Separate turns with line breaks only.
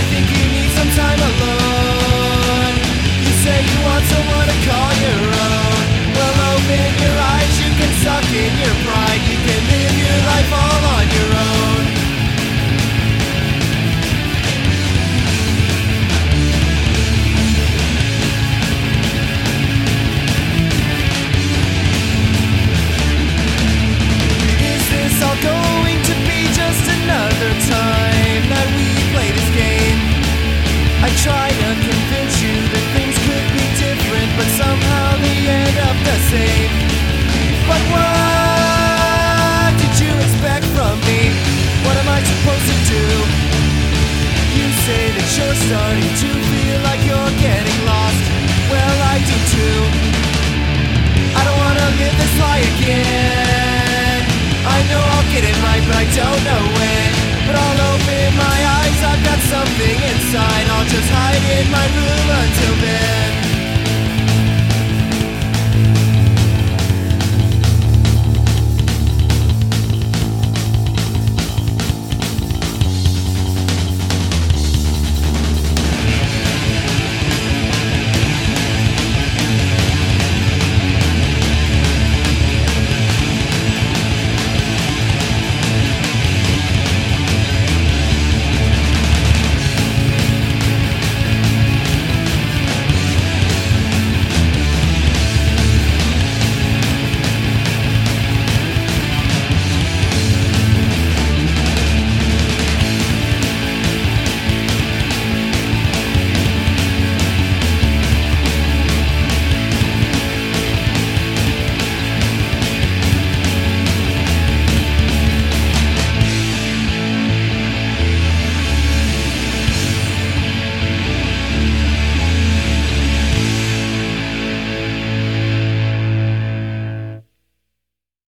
I think you But what did you expect from me? What am I supposed to do? You say that you're starting to feel like